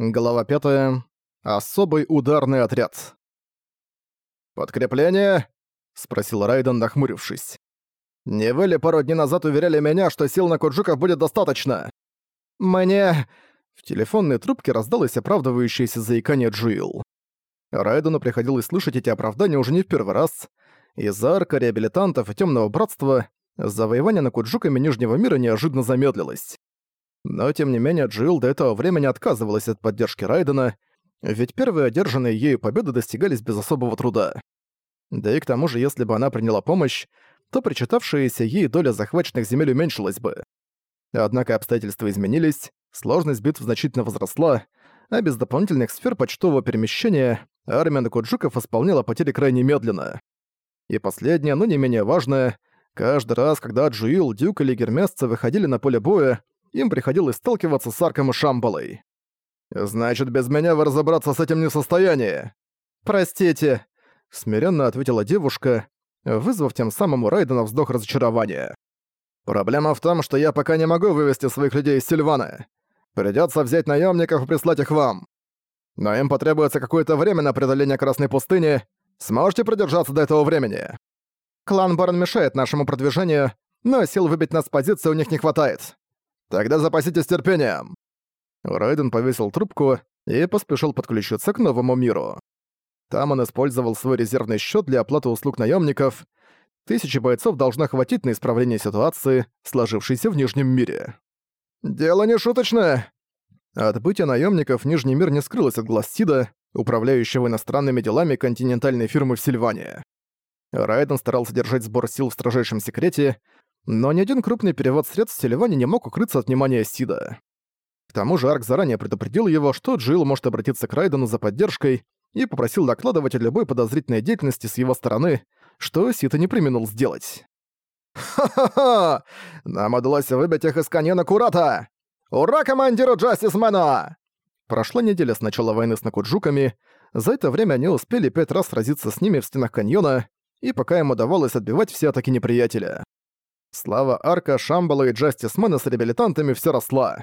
Глава 5. Особый ударный отряд. «Подкрепление?» — спросил Райден, нахмурившись. «Не вы ли пару дней назад уверяли меня, что сил на Куджуков будет достаточно?» «Мне...» В телефонной трубке раздалось оправдывающееся заикание Джилл. Райдену приходилось слышать эти оправдания уже не в первый раз. Из-за арка реабилитантов и Тёмного Братства завоевание на Куджуками Нижнего Мира неожиданно замедлилось. Но, тем не менее, Джилл до этого времени отказывалась от поддержки Райдена, ведь первые одержанные ею победы достигались без особого труда. Да и к тому же, если бы она приняла помощь, то причитавшаяся ей доля захваченных земель уменьшилась бы. Однако обстоятельства изменились, сложность битв значительно возросла, а без дополнительных сфер почтового перемещения армия Накуджуков исполняла потери крайне медленно. И последнее, но не менее важное, каждый раз, когда Джуил, Дюк или Гермесца выходили на поле боя, им приходилось сталкиваться с Арком и Шамбалой. «Значит, без меня вы разобраться с этим не в состоянии?» «Простите», — смиренно ответила девушка, вызвав тем самым у Райдена вздох разочарования. «Проблема в том, что я пока не могу вывести своих людей из Сильвана. Придётся взять наёмников и прислать их вам. Но им потребуется какое-то время на преодоление Красной пустыни. Сможете продержаться до этого времени?» «Клан Барон мешает нашему продвижению, но сил выбить нас с позиции у них не хватает. Тогда запаситесь терпением!» Райден повесил трубку и поспешил подключиться к новому миру. Там он использовал свой резервный счет для оплаты услуг наемников. Тысячи бойцов должна хватить на исправление ситуации, сложившейся в Нижнем мире. «Дело не шуточное!» Отбытие наемников Нижний мир не скрылось от глаз Сида, управляющего иностранными делами континентальной фирмы в Сильване. Райден старался держать сбор сил в строжайшем секрете, но ни один крупный перевод средств в Селиване не мог укрыться от внимания Сида. К тому же Арк заранее предупредил его, что Джилл может обратиться к Райдену за поддержкой и попросил докладывать о любой подозрительной деятельности с его стороны, что Сита не применил сделать. «Ха-ха-ха! Нам удалось выбить их из каньона Курата! Ура командиру Джастисмена!» Прошла неделя с начала войны с Накуджуками, за это время они успели пять раз сразиться с ними в стенах каньона, и пока им удавалось отбивать все атаки неприятеля. Слава Арка, Шамбала и Джастисмена с реабилитантами все росла.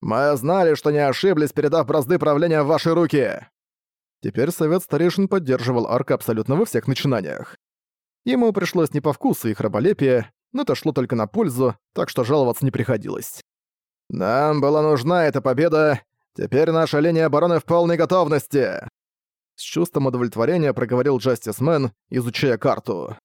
«Мы знали, что не ошиблись, передав бразды правления в ваши руки!» Теперь Совет Старейшин поддерживал Арка абсолютно во всех начинаниях. Ему пришлось не по вкусу их раболепие, но это шло только на пользу, так что жаловаться не приходилось. «Нам была нужна эта победа, теперь наша линия обороны в полной готовности!» С чувством удовлетворения проговорил Джастисмен, изучая карту.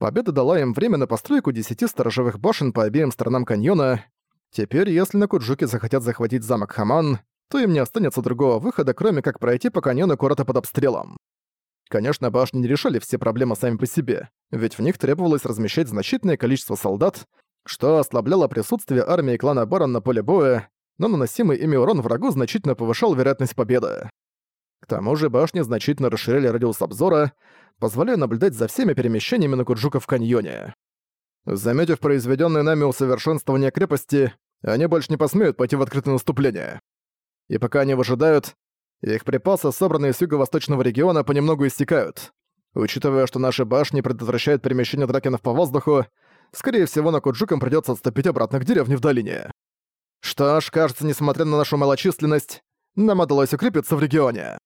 Победа дала им время на постройку десяти сторожевых башен по обеим сторонам каньона. Теперь, если на Куджуке захотят захватить замок Хаман, то им не останется другого выхода, кроме как пройти по каньону Курата под обстрелом. Конечно, башни не решали все проблемы сами по себе, ведь в них требовалось размещать значительное количество солдат, что ослабляло присутствие армии клана Барон на поле боя, но наносимый ими урон врагу значительно повышал вероятность победы. К тому же башни значительно расширяли радиус обзора, позволяя наблюдать за всеми перемещениями на Куджука в каньоне. Заметив произведенное нами усовершенствование крепости, они больше не посмеют пойти в открытое наступление. И пока они выжидают, их припасы, собранные с юго-восточного региона, понемногу истекают. Учитывая, что наши башни предотвращают перемещение дракенов по воздуху, скорее всего, на Куджукам придётся отступить обратно к деревне в долине. Что ж, кажется, несмотря на нашу малочисленность, нам удалось укрепиться в регионе.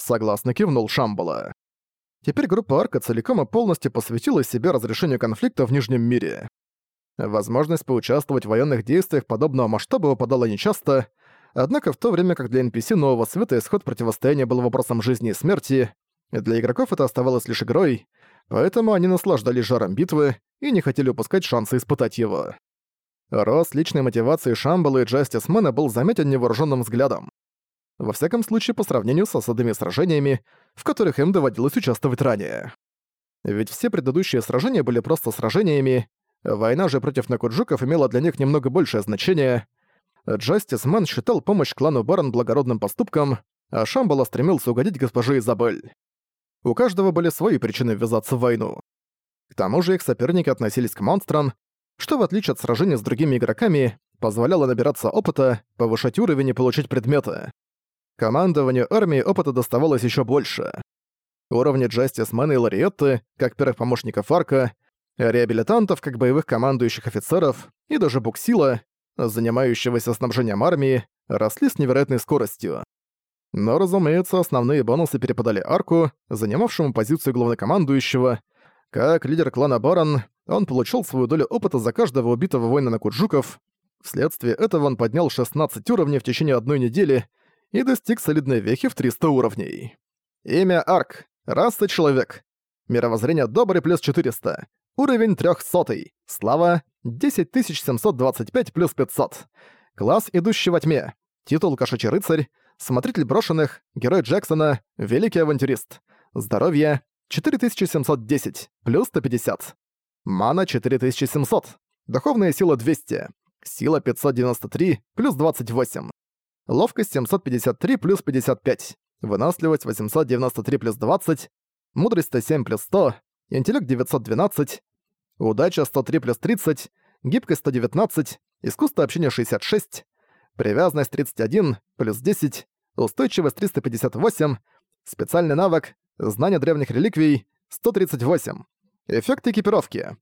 Согласно кивнул Шамбала. Теперь группа Арка целиком и полностью посвятила себе разрешению конфликта в Нижнем мире. Возможность поучаствовать в военных действиях подобного масштаба выпадала нечасто, однако в то время как для NPC Нового Света исход противостояния был вопросом жизни и смерти, для игроков это оставалось лишь игрой, поэтому они наслаждались жаром битвы и не хотели упускать шансы испытать его. Рост личной мотивации Шамбала и Джастисмена был заметен невооруженным взглядом. Во всяком случае, по сравнению с осадными сражениями, в которых им доводилось участвовать ранее. Ведь все предыдущие сражения были просто сражениями, война же против Накуджуков имела для них немного большее значение. Джастис Мэн считал помощь клану Барон благородным поступком, а Шамбала стремился угодить госпоже Изабель. У каждого были свои причины ввязаться в войну. К тому же их соперники относились к монстрам, что в отличие от сражений с другими игроками, позволяло набираться опыта, повышать уровень и получить предметы. Командованию армии опыта доставалось еще больше. Уровни Джастисмена и Лариетты, как первых помощников Арка, реабилитантов, как боевых командующих офицеров, и даже Буксила, занимающегося снабжением армии, росли с невероятной скоростью. Но, разумеется, основные бонусы перепадали Арку, занимавшему позицию главнокомандующего. Как лидер клана Барон, он получил свою долю опыта за каждого убитого воина на Куджуков. Вследствие этого он поднял 16 уровней в течение одной недели и достиг солидной вехи в 300 уровней. Имя Арк. Раса Человек. Мировоззрение Добрый плюс 400. Уровень 300. Слава 10725 плюс 500. Класс Идущий во тьме. Титул Кошачий рыцарь. Смотритель брошенных. Герой Джексона. Великий авантюрист. Здоровье 4710 плюс 150. Мана 4700. Духовная сила 200. Сила 593 плюс 28. Ловкость 753 плюс 55. Выносливость 893 плюс 20. Мудрость 107 плюс 100. Интеллект 912. Удача 103 плюс 30. Гибкость 119. Искусство общения 66. Привязанность 31 плюс 10. Устойчивость 358. Специальный навык. Знание древних реликвий 138. Эффект экипировки.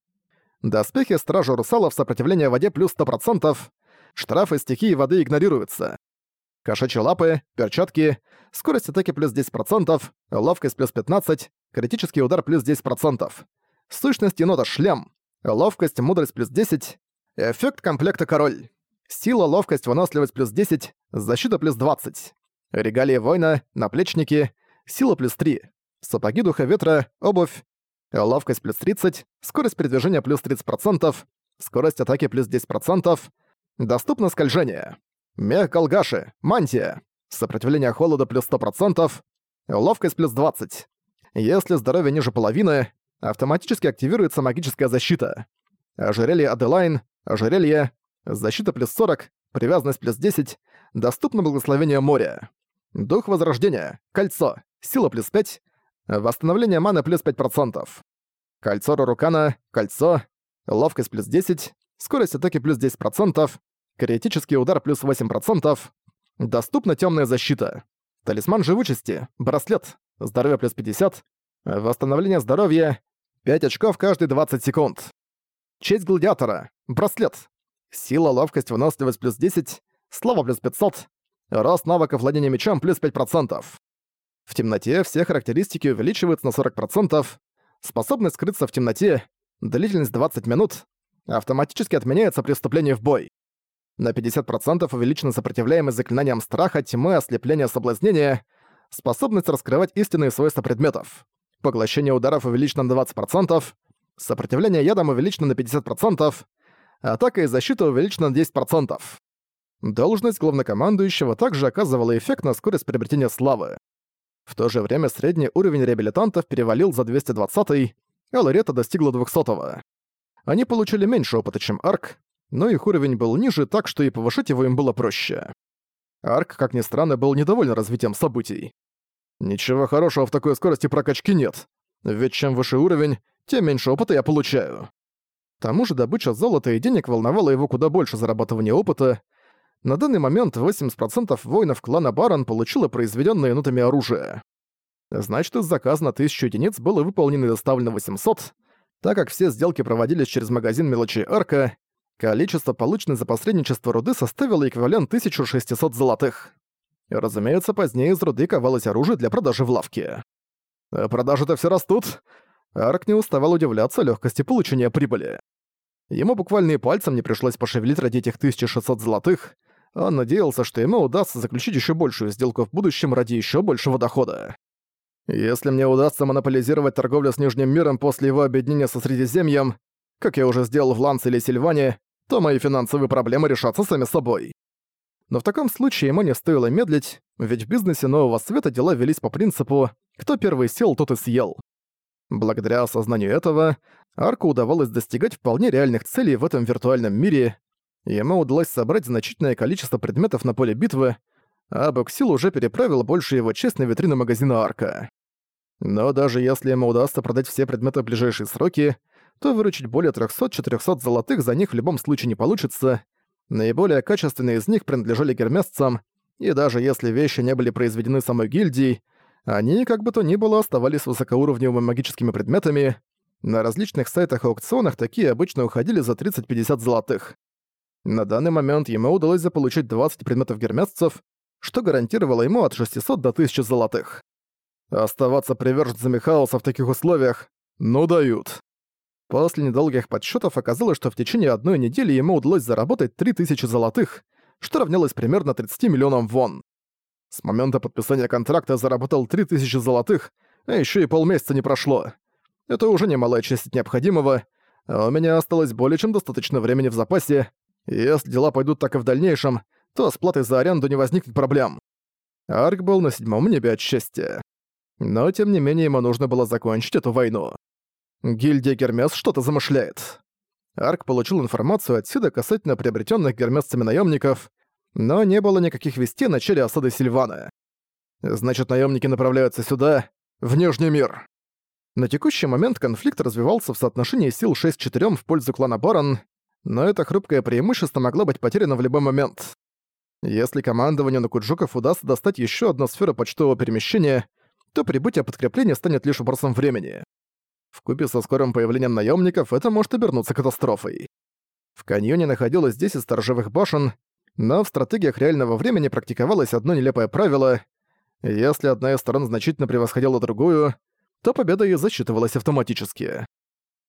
Доспехи Стража Русалов сопротивление воде плюс 100%. Штрафы стихии воды игнорируются. Кошачьи лапы, перчатки, скорость атаки плюс 10%, ловкость плюс 15%, критический удар плюс 10%. Сущность енота шлем, ловкость, мудрость плюс 10, эффект комплекта король. Сила, ловкость, выносливость плюс 10, защита плюс 20. Регалии воина, наплечники, сила плюс 3. Сапоги духа ветра, обувь, ловкость плюс 30, скорость передвижения плюс 30%, скорость атаки плюс 10%, доступно скольжение. Мех Колгаши, мантия, сопротивление холода плюс 100%, ловкость плюс 20. Если здоровье ниже половины, автоматически активируется магическая защита. Ожерелье Аделайн, ожерелье, защита плюс 40, привязанность плюс 10, доступно благословение моря. Дух Возрождения, кольцо, сила плюс 5, Восстановление маны плюс 5%. Кольцо Рурукана, кольцо, ловкость плюс 10, скорость атаки плюс 10%, критический удар плюс 8%, доступна темная защита. Талисман живучести, браслет, здоровье плюс 50, восстановление здоровья, 5 очков каждые 20 секунд. Честь гладиатора, браслет, сила, ловкость, выносливость плюс 10, слава плюс 500, рост навыков владения мечом плюс 5%. В темноте все характеристики увеличиваются на 40%, способность скрыться в темноте, длительность 20 минут, автоматически отменяется при вступлении в бой. На 50% увеличена сопротивляемость заклинаниям страха, тьмы, ослепления, соблазнения, способность раскрывать истинные свойства предметов. Поглощение ударов увеличено на 20%, сопротивление ядом увеличено на 50%, атака и защита увеличена на 10%. Должность главнокомандующего также оказывала эффект на скорость приобретения славы. В то же время средний уровень реабилитантов перевалил за 220-й, а Лорета достигла 200-го. Они получили меньше опыта, чем Арк, но их уровень был ниже, так что и повышать его им было проще. Арк, как ни странно, был недоволен развитием событий. Ничего хорошего в такой скорости прокачки нет, ведь чем выше уровень, тем меньше опыта я получаю. К тому же добыча золота и денег волновала его куда больше зарабатывания опыта, на данный момент 80% воинов клана Барон получило произведённое нотами оружие. Значит, из заказа на 1000 единиц было выполнено и доставлено 800, так как все сделки проводились через магазин мелочей Арка, количество полученной за посредничество руды составило эквивалент 1600 золотых. Разумеется, позднее из руды ковалось оружие для продажи в лавке. А продажи-то все растут. Арк не уставал удивляться легкости получения прибыли. Ему буквально и пальцем не пришлось пошевелить ради этих 1600 золотых, он надеялся, что ему удастся заключить еще большую сделку в будущем ради еще большего дохода. Если мне удастся монополизировать торговлю с Нижним миром после его объединения со Средиземьем, как я уже сделал в Ланце или Сильване, то мои финансовые проблемы решатся сами собой. Но в таком случае ему не стоило медлить, ведь в бизнесе Нового Света дела велись по принципу «кто первый сел, тот и съел». Благодаря осознанию этого, Арку удавалось достигать вполне реальных целей в этом виртуальном мире, Ему удалось собрать значительное количество предметов на поле битвы, а Боксил уже переправил больше его часть на витрину магазина Арка. Но даже если ему удастся продать все предметы в ближайшие сроки, то выручить более 300-400 золотых за них в любом случае не получится. Наиболее качественные из них принадлежали гермесцам, и даже если вещи не были произведены самой гильдией, они, как бы то ни было, оставались высокоуровневыми магическими предметами. На различных сайтах и аукционах такие обычно уходили за 30-50 золотых. На данный момент ему удалось заполучить 20 предметов гермесцев, что гарантировало ему от 600 до 1000 золотых. Оставаться приверженцами хаоса в таких условиях ну дают. После недолгих подсчетов оказалось, что в течение одной недели ему удалось заработать 3000 золотых, что равнялось примерно 30 миллионам вон. С момента подписания контракта заработал 3000 золотых, а еще и полмесяца не прошло. Это уже немалая часть необходимого, а у меня осталось более чем достаточно времени в запасе, и если дела пойдут так и в дальнейшем, то с платой за аренду не возникнет проблем. Арк был на седьмом небе от счастья. Но тем не менее ему нужно было закончить эту войну. Гильдия Гермес что-то замышляет. Арк получил информацию отсюда касательно приобретенных гермесцами наемников, но не было никаких вестей о начале осады Сильвана. Значит, наемники направляются сюда, в Нижний мир. На текущий момент конфликт развивался в соотношении сил 6-4 в пользу клана Барон, но это хрупкое преимущество могло быть потеряно в любой момент. Если командованию Накуджуков удастся достать еще одну сферу почтового перемещения, то прибытие подкрепления станет лишь вопросом времени. Вкупе со скорым появлением наемников это может обернуться катастрофой. В каньоне находилось 10 сторожевых башен, но в стратегиях реального времени практиковалось одно нелепое правило. Если одна из сторон значительно превосходила другую, то победа ее засчитывалась автоматически.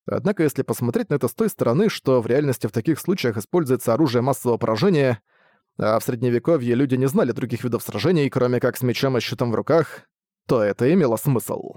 Однако если посмотреть на это с той стороны, что в реальности в таких случаях используется оружие массового поражения, а в средневековье люди не знали других видов сражений, кроме как с мечом и щитом в руках, то это имело смысл.